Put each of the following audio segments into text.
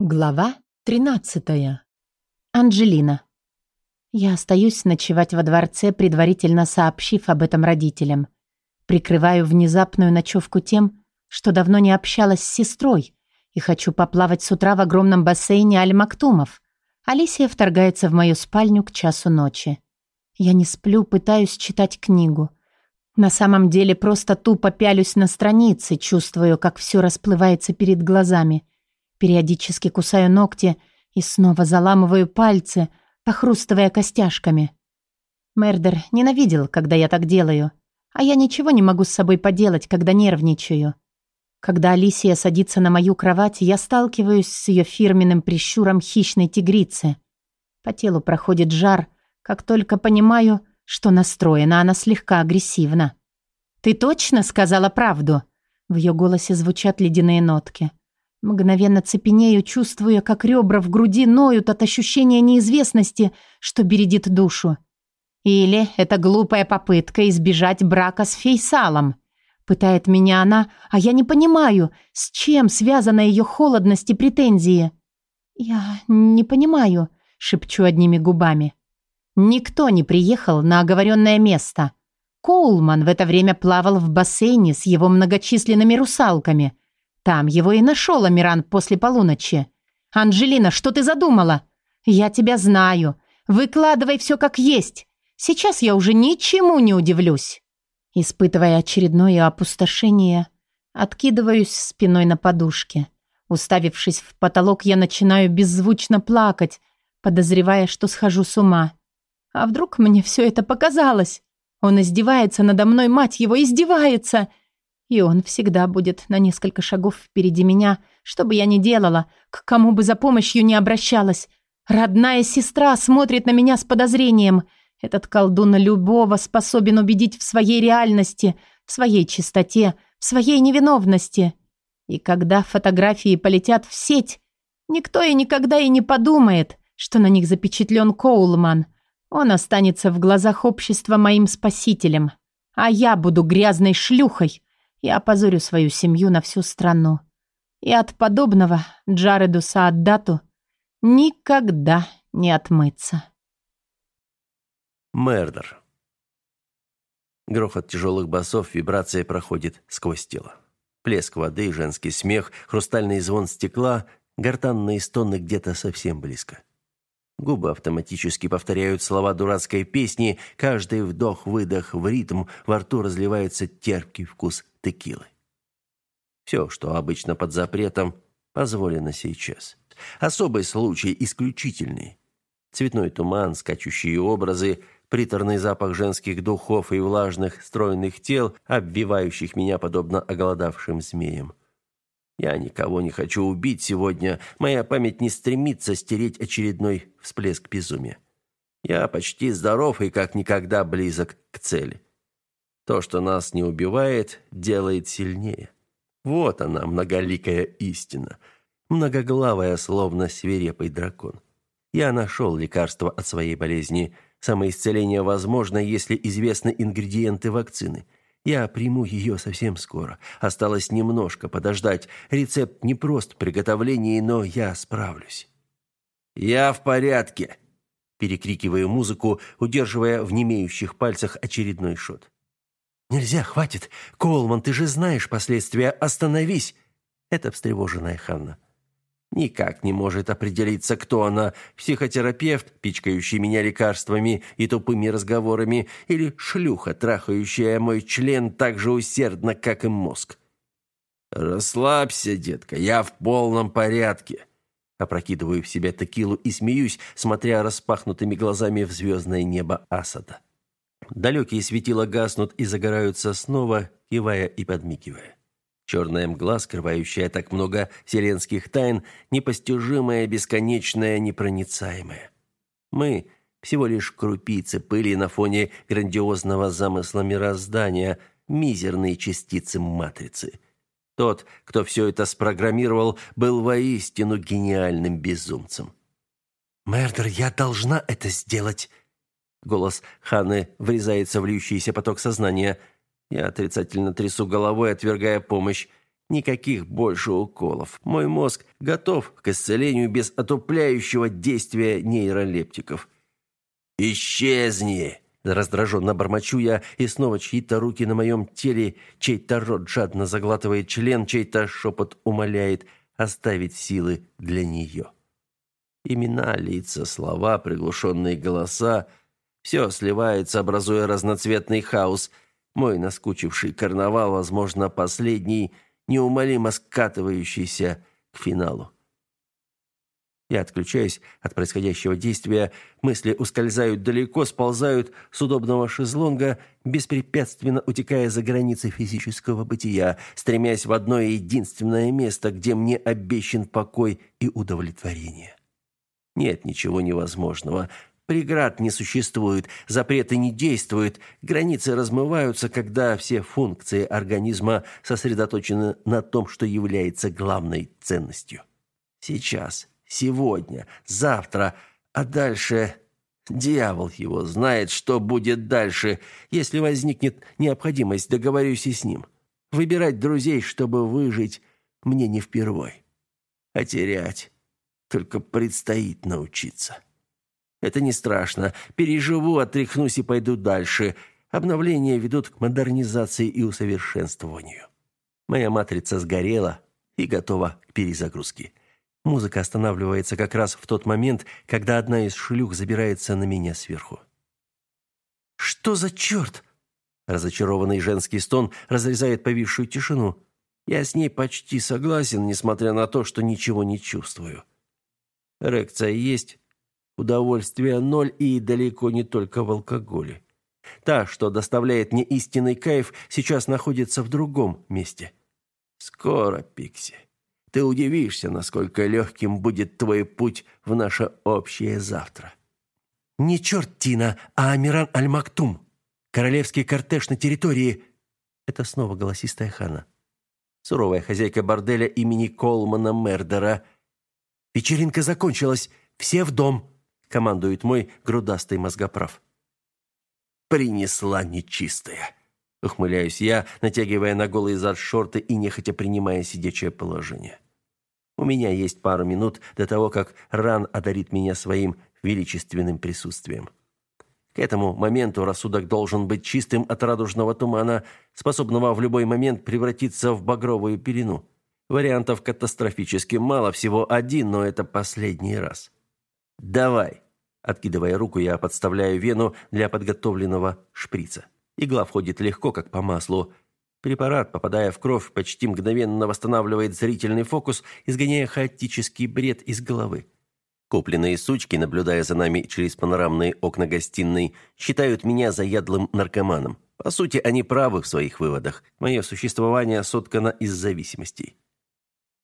Глава 13. Анжелина. Я остаюсь ночевать во дворце, предварительно сообщив об этом родителям. Прикрываю внезапную ночевку тем, что давно не общалась с сестрой и хочу поплавать с утра в огромном бассейне Аль-Мактумов. Алисия вторгается в мою спальню к часу ночи. Я не сплю, пытаюсь читать книгу. На самом деле просто тупо пялюсь на страницы, чувствую, как все расплывается перед глазами – Периодически кусаю ногти и снова заламываю пальцы, похрустывая костяшками. Мердер ненавидел, когда я так делаю, а я ничего не могу с собой поделать, когда нервничаю. Когда Алисия садится на мою кровать, я сталкиваюсь с ее фирменным прищуром хищной тигрицы. По телу проходит жар, как только понимаю, что настроена она слегка агрессивно. «Ты точно сказала правду?» В ее голосе звучат ледяные нотки. Мгновенно цепенею, чувствуя, как ребра в груди ноют от ощущения неизвестности, что бередит душу. Или это глупая попытка избежать брака с Фейсалом. Пытает меня она, а я не понимаю, с чем связана ее холодность и претензии. «Я не понимаю», — шепчу одними губами. Никто не приехал на оговоренное место. Коулман в это время плавал в бассейне с его многочисленными русалками — там его и нашел Амиран после полуночи. «Анжелина, что ты задумала? Я тебя знаю. Выкладывай все как есть. Сейчас я уже ничему не удивлюсь». Испытывая очередное опустошение, откидываюсь спиной на подушке. Уставившись в потолок, я начинаю беззвучно плакать, подозревая, что схожу с ума. А вдруг мне все это показалось? Он издевается надо мной, мать его, издевается!» И он всегда будет на несколько шагов впереди меня, что бы я ни делала, к кому бы за помощью не обращалась. Родная сестра смотрит на меня с подозрением. Этот колдун любого способен убедить в своей реальности, в своей чистоте, в своей невиновности. И когда фотографии полетят в сеть, никто и никогда и не подумает, что на них запечатлен Коулман. Он останется в глазах общества моим спасителем. А я буду грязной шлюхой, я опозорю свою семью на всю страну. И от подобного Джареду Сааддату никогда не отмыться. Мердер. Грохот тяжелых басов, вибрация проходит сквозь тело. Плеск воды, женский смех, хрустальный звон стекла, гортанные стоны где-то совсем близко. Губы автоматически повторяют слова дурацкой песни, каждый вдох-выдох в ритм, во рту разливается терпкий вкус текилы. Все, что обычно под запретом, позволено сейчас. Особый случай исключительный. Цветной туман, скачущие образы, приторный запах женских духов и влажных, стройных тел, обвивающих меня подобно оголодавшим змеям. Я никого не хочу убить сегодня. Моя память не стремится стереть очередной всплеск безумия. Я почти здоров и как никогда близок к цели. То, что нас не убивает, делает сильнее. Вот она, многоликая истина. Многоглавая, словно свирепый дракон. Я нашел лекарство от своей болезни. Самоисцеление возможно, если известны ингредиенты вакцины. Я приму ее совсем скоро. Осталось немножко подождать. Рецепт не прост в приготовлении, но я справлюсь. «Я в порядке!» Перекрикиваю музыку, удерживая в немеющих пальцах очередной шот. «Нельзя, хватит! Колман, ты же знаешь последствия! Остановись!» Это встревоженная Ханна. Никак не может определиться, кто она – психотерапевт, пичкающий меня лекарствами и тупыми разговорами, или шлюха, трахающая мой член так же усердно, как и мозг. «Расслабься, детка, я в полном порядке». Опрокидываю в себя текилу и смеюсь, смотря распахнутыми глазами в звездное небо Асада. Далекие светила гаснут и загораются снова, кивая и подмигивая. Черная мгла, скрывающая так много вселенских тайн, непостижимая, бесконечная, непроницаемая. Мы всего лишь крупицы пыли на фоне грандиозного замысла мироздания, мизерные частицы матрицы. Тот, кто все это спрограммировал, был воистину гениальным безумцем. «Мердер, я должна это сделать!» Голос Ханы врезается в льющийся поток сознания – я отрицательно трясу головой, отвергая помощь. Никаких больше уколов. Мой мозг готов к исцелению без отупляющего действия нейролептиков. «Исчезни!» Раздраженно бормочу я, и снова чьи-то руки на моем теле, чей-то рот жадно заглатывает член, чей-то шепот умоляет оставить силы для нее. Имена, лица, слова, приглушенные голоса — все сливается, образуя разноцветный хаос. Мой наскучивший карнавал, возможно, последний, неумолимо скатывающийся к финалу. Я отключаюсь от происходящего действия, мысли ускользают далеко, сползают с удобного шезлонга, беспрепятственно утекая за границы физического бытия, стремясь в одно единственное место, где мне обещан покой и удовлетворение. Нет ничего невозможного. Преград не существует, запреты не действуют, границы размываются, когда все функции организма сосредоточены на том, что является главной ценностью. Сейчас – сегодня, завтра, а дальше дьявол его знает, что будет дальше. Если возникнет необходимость, договорюсь и с ним. Выбирать друзей, чтобы выжить, мне не впервой. А терять только предстоит научиться. Это не страшно. Переживу, отряхнусь и пойду дальше. Обновления ведут к модернизации и усовершенствованию. Моя матрица сгорела и готова к перезагрузке. Музыка останавливается как раз в тот момент, когда одна из шлюх забирается на меня сверху. «Что за черт?» Разочарованный женский стон разрезает повисшую тишину. Я с ней почти согласен, несмотря на то, что ничего не чувствую. Эрекция есть, удовольствие ноль и далеко не только в алкоголе. Та, что доставляет мне истинный кайф, сейчас находится в другом месте. Скоро, Пикси. Ты удивишься, насколько легким будет твой путь в наше общее завтра. Не черт Тина, а Амиран Аль-Мактум. Королевский кортеж на территории... Это снова голосистая Хана. Суровая хозяйка борделя имени Колмана Мердера. Вечеринка закончилась. Все в дом, командует мой грудастый мозгоправ. Принесла нечистая. Ухмыляюсь я, натягивая на голый зад шорты и нехотя принимая сидячее положение. У меня есть пару минут до того, как Ран одарит меня своим величественным присутствием. К этому моменту рассудок должен быть чистым от радужного тумана, способного в любой момент превратиться в багровую пелену. Вариантов катастрофически мало, всего один, но это последний раз. Давай. Откидывая руку, я подставляю вену для подготовленного шприца. Игла входит легко, как по маслу. Препарат, попадая в кровь, почти мгновенно восстанавливает зрительный фокус, изгоняя хаотический бред из головы. Купленные сучки, наблюдая за нами через панорамные окна гостиной, считают меня заядлым наркоманом. По сути, они правы в своих выводах. Мое существование соткано из зависимостей.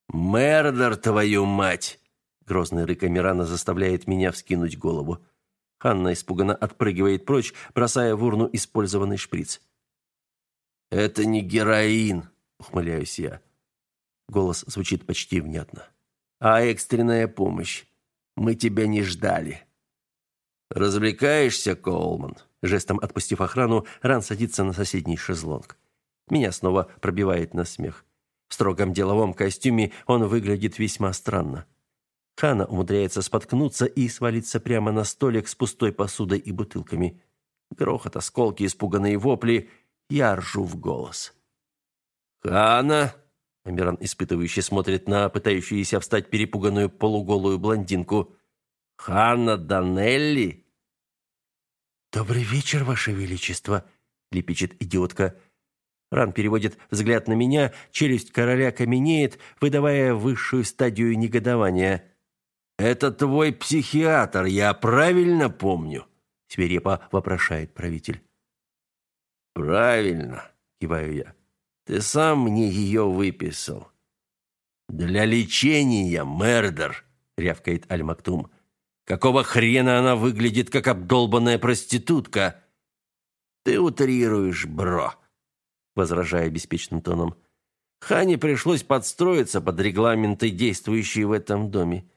«Мердер, твою мать!» Грозный рык Амирана заставляет меня вскинуть голову. Ханна испуганно отпрыгивает прочь, бросая в урну использованный шприц. «Это не героин», — ухмыляюсь я. Голос звучит почти внятно. «А экстренная помощь. Мы тебя не ждали». «Развлекаешься, Коулман?» Жестом отпустив охрану, Ран садится на соседний шезлонг. Меня снова пробивает на смех. В строгом деловом костюме он выглядит весьма странно. Хана умудряется споткнуться и свалиться прямо на столик с пустой посудой и бутылками. Грохот, осколки, испуганные вопли. Я ржу в голос. «Хана!» Амиран испытывающе смотрит на пытающуюся встать перепуганную полуголую блондинку. «Ханна Данелли!» «Добрый вечер, Ваше Величество!» — лепечет идиотка. Ран переводит взгляд на меня, челюсть короля каменеет, выдавая высшую стадию негодования. «Это твой психиатр, я правильно помню?» — свирепо вопрошает правитель. Правильно, киваю я. Ты сам мне ее выписал. Для лечения, мердер, рявкает Аль-Мактум. Какого хрена она выглядит как обдолбанная проститутка? Ты утрируешь, бро, возражая беспечным тоном. Хане пришлось подстроиться под регламенты, действующие в этом доме.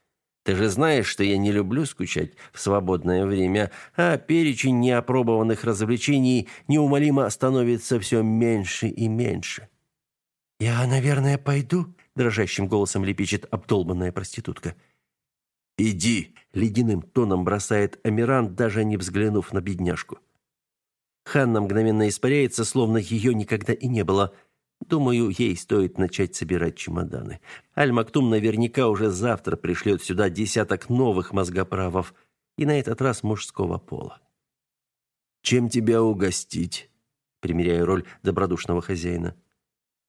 Ты же знаешь, что я не люблю скучать в свободное время, а перечень неопробованных развлечений неумолимо становится все меньше и меньше. «Я, наверное, пойду?» – дрожащим голосом лепечет обдолбанная проститутка. «Иди!» – ледяным тоном бросает Амиран, даже не взглянув на бедняжку. Ханна мгновенно испаряется, словно ее никогда и не было. Думаю, ей стоит начать собирать чемоданы. Аль-Мактум наверняка уже завтра пришлет сюда десяток новых мозгоправов, и на этот раз мужского пола. «Чем тебя угостить?» – примеряю роль добродушного хозяина.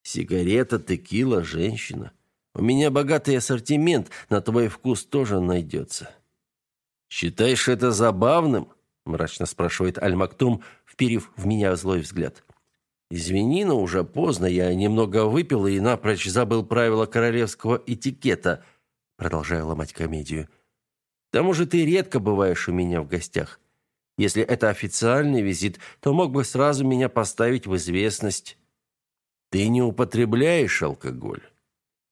«Сигарета, текила, женщина. У меня богатый ассортимент, на твой вкус тоже найдется». «Считаешь это забавным?» – мрачно спрашивает Аль-Мактум, вперив в меня злой взгляд. «Извини, но уже поздно. Я немного выпил и напрочь забыл правила королевского этикета», – продолжаю ломать комедию. «К тому же ты редко бываешь у меня в гостях. Если это официальный визит, то мог бы сразу меня поставить в известность. Ты не употребляешь алкоголь?»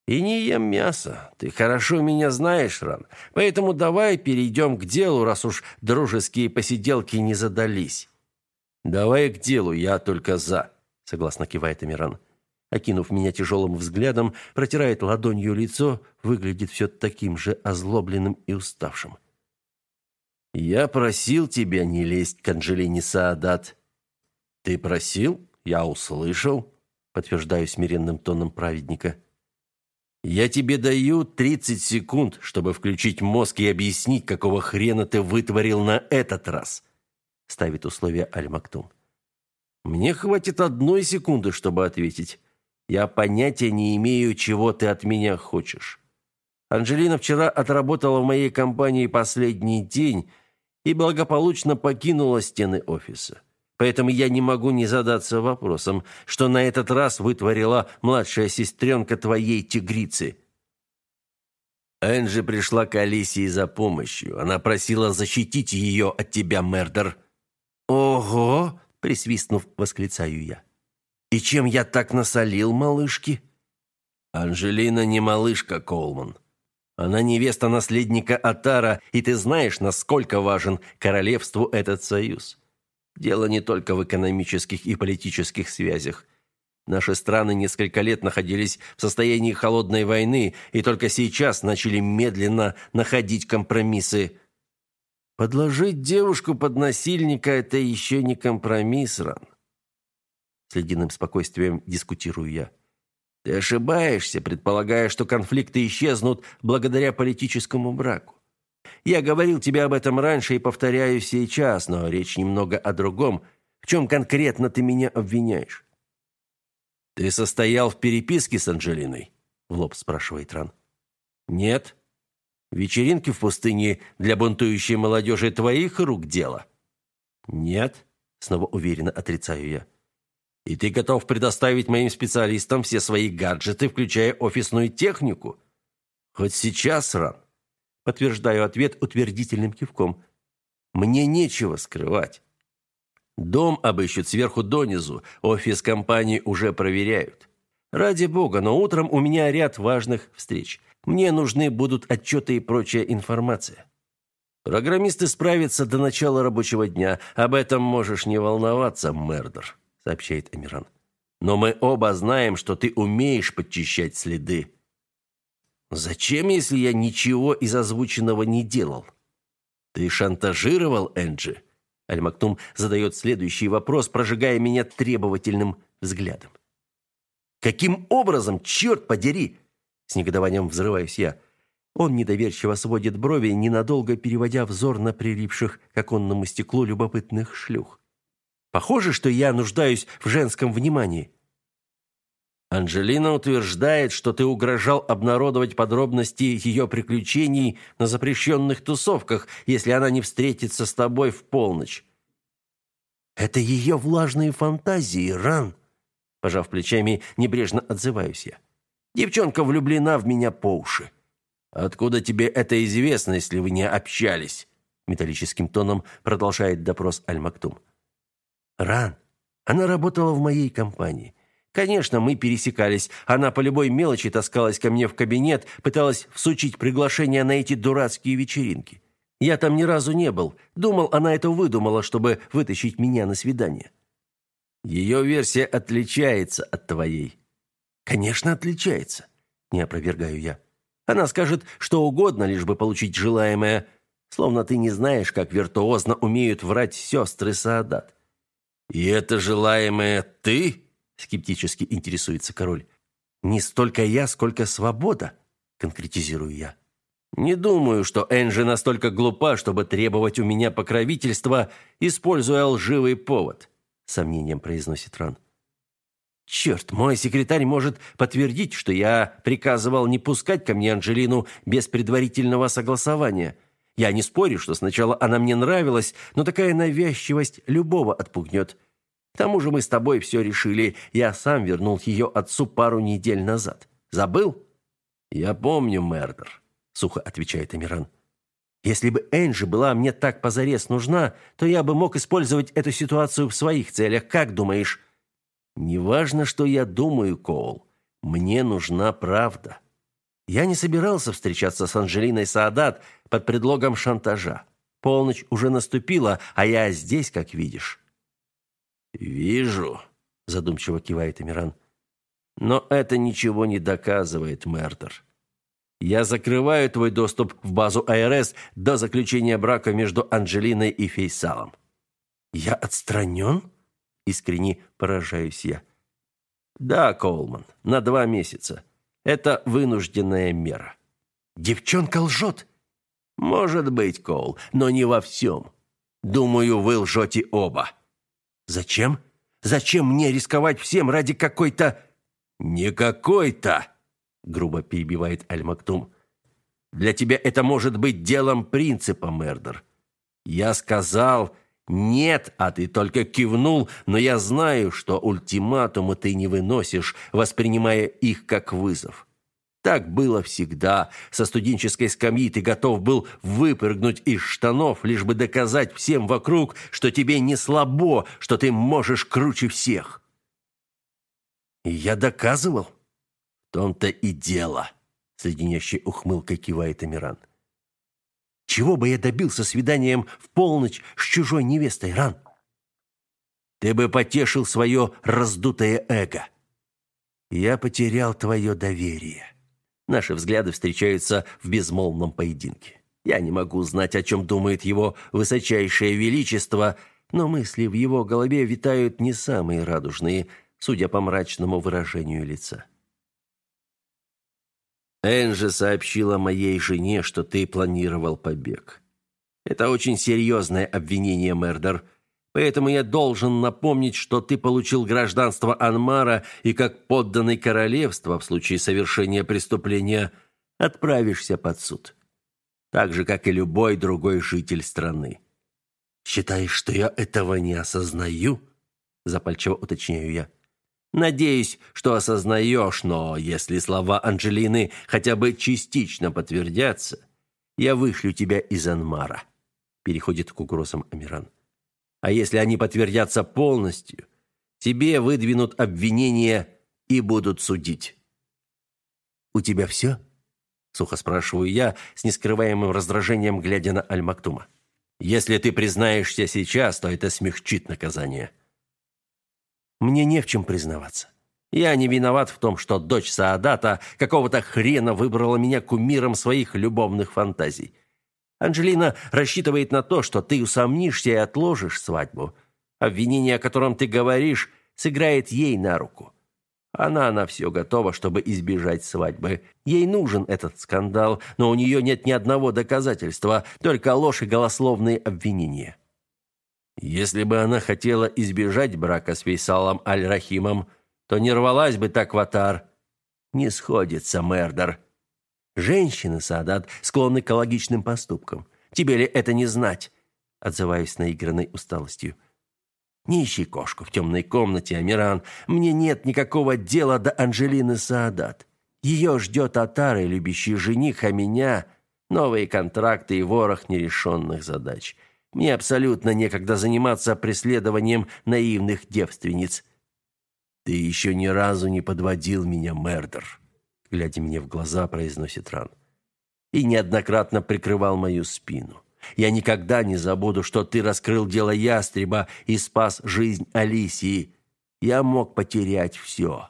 И не ем мясо. Ты хорошо меня знаешь, Ран. Поэтому давай перейдем к делу, раз уж дружеские посиделки не задались. Давай к делу, я только за, согласно кивает Амиран. Окинув меня тяжелым взглядом, протирает ладонью лицо, выглядит все таким же озлобленным и уставшим. Я просил тебя не лезть к Анжелине Саадат. Ты просил? Я услышал, подтверждаю смиренным тоном праведника. Я тебе даю 30 секунд, чтобы включить мозг и объяснить, какого хрена ты вытворил на этот раз, ставит условие Аль-Мактум. Мне хватит одной секунды, чтобы ответить. Я понятия не имею, чего ты от меня хочешь. Анжелина вчера отработала в моей компании последний день и благополучно покинула стены офиса. Поэтому я не могу не задаться вопросом, что на этот раз вытворила младшая сестренка твоей тигрицы. Энджи пришла к Алисии за помощью. Она просила защитить ее от тебя, Мердер. Ого, присвистнув, восклицаю я. И чем я так насолил малышке? Анжелина не малышка, Колман. Она невеста наследника Атара, и ты знаешь, насколько важен королевству этот союз. Дело не только в экономических и политических связях. Наши страны несколько лет находились в состоянии холодной войны и только сейчас начали медленно находить компромиссы. Подложить девушку под насильника это еще не компромисс, Ран. С ледяным спокойствием дискутирую я. Ты ошибаешься, предполагая, что конфликты исчезнут благодаря политическому браку. Я говорил тебе об этом раньше и повторяю сейчас, но речь немного о другом. В чем конкретно ты меня обвиняешь? Ты состоял в переписке с Анжелиной? В лоб спрашивает Ран. Нет. Вечеринки в пустыне для бунтующей молодежи твоих рук дело? Нет. Снова уверенно отрицаю я. И ты готов предоставить моим специалистам все свои гаджеты, включая офисную технику? Хоть сейчас, Ран. Подтверждаю ответ утвердительным кивком. Мне нечего скрывать. Дом обыщут сверху донизу, офис компании уже проверяют. Ради бога, но утром у меня ряд важных встреч. Мне нужны будут отчеты и прочая информация. Программисты справятся до начала рабочего дня. Об этом можешь не волноваться, Мердер, сообщает Амиран. Но мы оба знаем, что ты умеешь подчищать следы. Зачем, если я ничего из озвученного не делал? Ты шантажировал Энджи? Аль-Мактум задает следующий вопрос, прожигая меня требовательным взглядом. Каким образом, черт подери? С негодованием взрываюсь я. Он недоверчиво сводит брови, ненадолго переводя взор на прилипших к оконному стеклу любопытных шлюх. Похоже, что я нуждаюсь в женском внимании. Анжелина утверждает, что ты угрожал обнародовать подробности ее приключений на запрещенных тусовках, если она не встретится с тобой в полночь. Это ее влажные фантазии, Ран. Пожав плечами, небрежно отзываюсь я. Девчонка влюблена в меня по уши. Откуда тебе это известно, если вы не общались? металлическим тоном продолжает допрос Аль-Мактум. Ран, она работала в моей компании. Конечно, мы пересекались. Она по любой мелочи таскалась ко мне в кабинет, пыталась всучить приглашение на эти дурацкие вечеринки. Я там ни разу не был. Думал, она это выдумала, чтобы вытащить меня на свидание. Ее версия отличается от твоей. Конечно, отличается, не опровергаю я. Она скажет что угодно, лишь бы получить желаемое, словно ты не знаешь, как виртуозно умеют врать сестры Саадат. И это желаемое ты? скептически интересуется король. Не столько я, сколько свобода, конкретизирую я. Не думаю, что Энджи настолько глупа, чтобы требовать у меня покровительства, используя лживый повод, сомнением произносит Ран. Черт, мой секретарь может подтвердить, что я приказывал не пускать ко мне Анжелину без предварительного согласования. Я не спорю, что сначала она мне нравилась, но такая навязчивость любого отпугнет. К тому же мы с тобой все решили. Я сам вернул ее отцу пару недель назад. Забыл? Я помню, Мердер, сухо отвечает Амиран. Если бы Энджи была мне так позарез нужна, то я бы мог использовать эту ситуацию в своих целях. Как думаешь? Неважно, что я думаю, Коул. Мне нужна правда. Я не собирался встречаться с Анжелиной Саадат под предлогом шантажа. Полночь уже наступила, а я здесь, как видишь. Вижу, задумчиво кивает Эмиран. Но это ничего не доказывает, Мердер. Я закрываю твой доступ в базу АРС до заключения брака между Анжелиной и Фейсалом. Я отстранен? Искренне поражаюсь я. Да, Коулман, на два месяца. Это вынужденная мера. Девчонка лжет. Может быть, Коул, но не во всем. Думаю, вы лжете оба. Зачем? Зачем мне рисковать всем ради какой-то... Не какой-то, грубо перебивает Аль-Мактум. Для тебя это может быть делом принципа, Мердер. Я сказал, «Нет», а ты только кивнул, но я знаю, что ультиматумы ты не выносишь, воспринимая их как вызов. Так было всегда. Со студенческой скамьи ты готов был выпрыгнуть из штанов, лишь бы доказать всем вокруг, что тебе не слабо, что ты можешь круче всех. Я доказывал. В том-то и дело, с леденящей ухмылкой кивает Амиран. — чего бы я добился свиданием в полночь с чужой невестой, Ран? Ты бы потешил свое раздутое эго. Я потерял твое доверие. Наши взгляды встречаются в безмолвном поединке. Я не могу знать, о чем думает его высочайшее величество, но мысли в его голове витают не самые радужные, судя по мрачному выражению лица. Энджи сообщила моей жене, что ты планировал побег. Это очень серьезное обвинение, Мердер. Поэтому я должен напомнить, что ты получил гражданство Анмара и как подданный королевства в случае совершения преступления отправишься под суд. Так же, как и любой другой житель страны. Считаешь, что я этого не осознаю? Запальчиво уточняю я. Надеюсь, что осознаешь, но если слова Анжелины хотя бы частично подтвердятся, я вышлю тебя из Анмара. Переходит к угрозам Амиран. А если они подтвердятся полностью, тебе выдвинут обвинения и будут судить. У тебя все? сухо спрашиваю я, с нескрываемым раздражением глядя на Аль-Мактума. Если ты признаешься сейчас, то это смягчит наказание. Мне не в чем признаваться. Я не виноват в том, что дочь Саадата какого-то хрена выбрала меня кумиром своих любовных фантазий. Анжелина рассчитывает на то, что ты усомнишься и отложишь свадьбу. Обвинение, о котором ты говоришь, сыграет ей на руку. Она на все готова, чтобы избежать свадьбы. Ей нужен этот скандал, но у нее нет ни одного доказательства, только ложь и голословные обвинения. Если бы она хотела избежать брака с Фейсалом Аль-Рахимом, то не рвалась бы так в Атар. Не сходится, Мердер. Женщины, Садат, склонны к логичным поступкам. Тебе ли это не знать? Отзываюсь наигранной усталостью. Не ищи кошку в темной комнате, Амиран. Мне нет никакого дела до Анжелины Саадат. Ее ждет Атар и любящий жених, а меня — новые контракты и ворох нерешенных задач. Мне абсолютно некогда заниматься преследованием наивных девственниц. Ты еще ни разу не подводил меня, Мердер, глядя мне в глаза, произносит Ран. И неоднократно прикрывал мою спину. Я никогда не забуду, что ты раскрыл дело ястреба и спас жизнь Алисии. Я мог потерять все.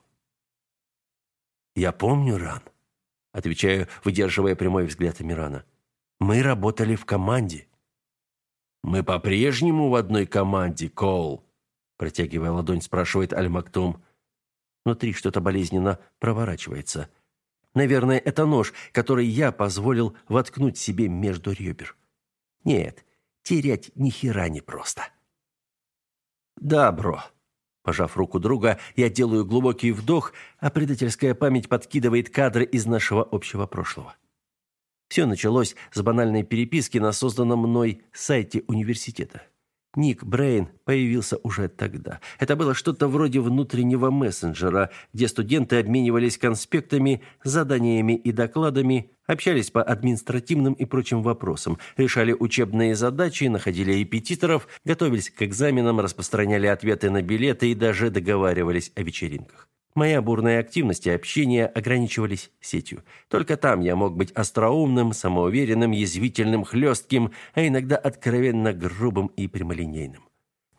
Я помню, Ран. Отвечаю, выдерживая прямой взгляд Амирана. Мы работали в команде. Мы по-прежнему в одной команде, Коул. Протягивая ладонь, спрашивает Аль-Мактум. Внутри что-то болезненно проворачивается. Наверное, это нож, который я позволил воткнуть себе между ребер. Нет, терять ни хера не просто. Да, бро. Пожав руку друга, я делаю глубокий вдох, а предательская память подкидывает кадры из нашего общего прошлого. Все началось с банальной переписки на созданном мной сайте университета. Ник Брейн появился уже тогда. Это было что-то вроде внутреннего мессенджера, где студенты обменивались конспектами, заданиями и докладами, общались по административным и прочим вопросам, решали учебные задачи, находили репетиторов, готовились к экзаменам, распространяли ответы на билеты и даже договаривались о вечеринках. Моя бурная активность и общение ограничивались сетью. Только там я мог быть остроумным, самоуверенным, язвительным, хлестким, а иногда откровенно грубым и прямолинейным.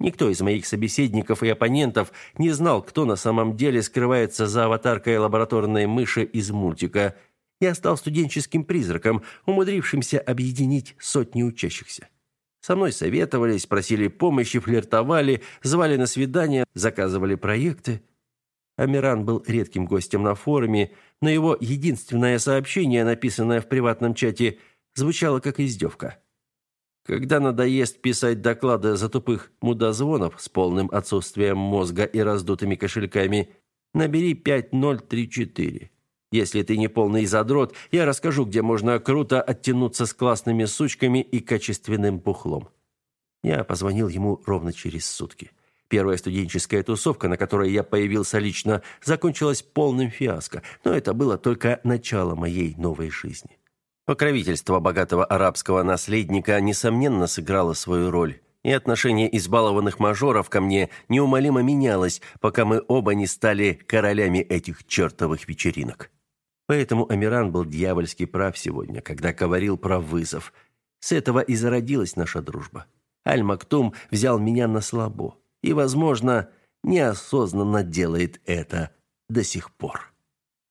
Никто из моих собеседников и оппонентов не знал, кто на самом деле скрывается за аватаркой лабораторной мыши из мультика. Я стал студенческим призраком, умудрившимся объединить сотни учащихся. Со мной советовались, просили помощи, флиртовали, звали на свидания, заказывали проекты. Амиран был редким гостем на форуме, но его единственное сообщение, написанное в приватном чате, звучало как издевка. Когда надоест писать доклады за тупых мудозвонов с полным отсутствием мозга и раздутыми кошельками, набери 5034. Если ты не полный задрот, я расскажу, где можно круто оттянуться с классными сучками и качественным бухлом. Я позвонил ему ровно через сутки. Первая студенческая тусовка, на которой я появился лично, закончилась полным фиаско, но это было только начало моей новой жизни. Покровительство богатого арабского наследника несомненно сыграло свою роль, и отношение избалованных мажоров ко мне неумолимо менялось, пока мы оба не стали королями этих чертовых вечеринок. Поэтому Амиран был дьявольски прав сегодня, когда говорил про вызов. С этого и зародилась наша дружба. Аль-Мактум взял меня на слабо и, возможно, неосознанно делает это до сих пор.